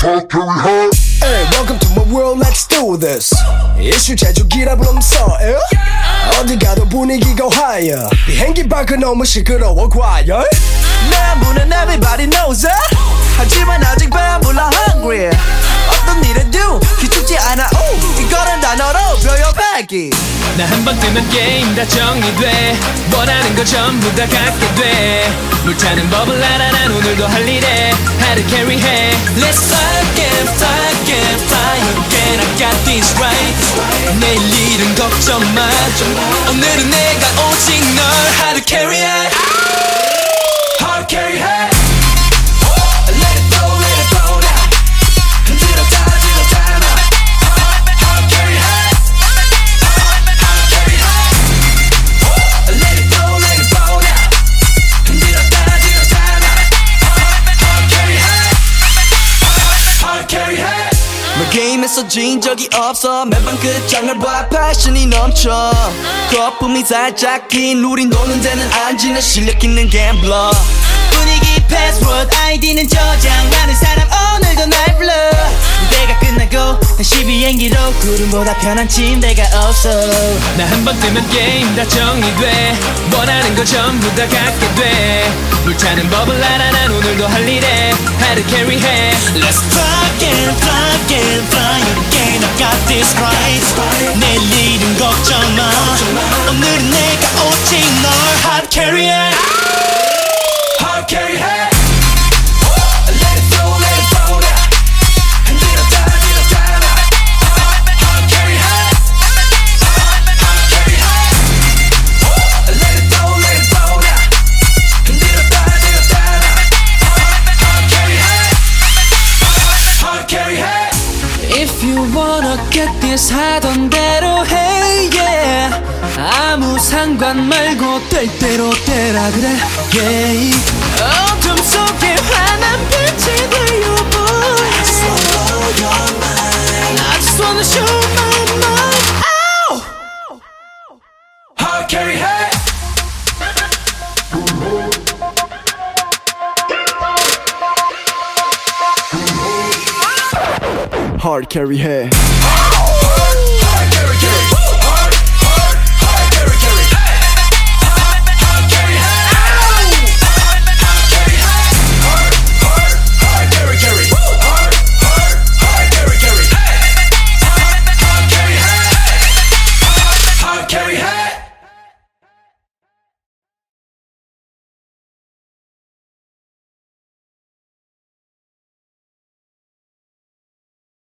carry hard. Hey, welcome to my world, let's do this. 이슈 제조기라 부르면서 에? 어디 가도 분위기가 higher. 비행기 밖은 너무 시끄러워 과열. 내 문은 everybody 표현하기. 나한 번 뜨면 게임 다 정리돼. 원하는 거 전부 다 갖게 돼. 물타는 법을 알아 난 오늘도 할 일에. 하루 캐리해 Let's fly again fly again fly again I got this right. 내일 일은 걱정 마. 오늘은 내가 오직 널 게임에서 진 적이 없어. 매번 끝장을 봐 passion이 넘쳐. 거품이 살짝 낀 우린 노는 데는 안 지는 실력 있는 gambler 분위기 패스워드 아이디는 저장하는 사람 오늘도 날 불러. 무대가 끝나고 다시 비행기로 구름보다 편한 침대가 없어. 나 한 번 뜨면 게임 다 정리돼. 원하는 거 전부 다 갖게 돼. 물타는 법을 알아. 난 오늘도 할 일에 하루 캐리해 Let's fly again fly again fly again I got this right 내일 일은 걱정 마 오늘은 내가 오직 널 하루 You wanna get this 하던 대로 해 yeah 아무 상관 말고 될 대로 되라 그래 yeah 어둠 속에 환한 빛이 되어 boy I just wanna show hard carry है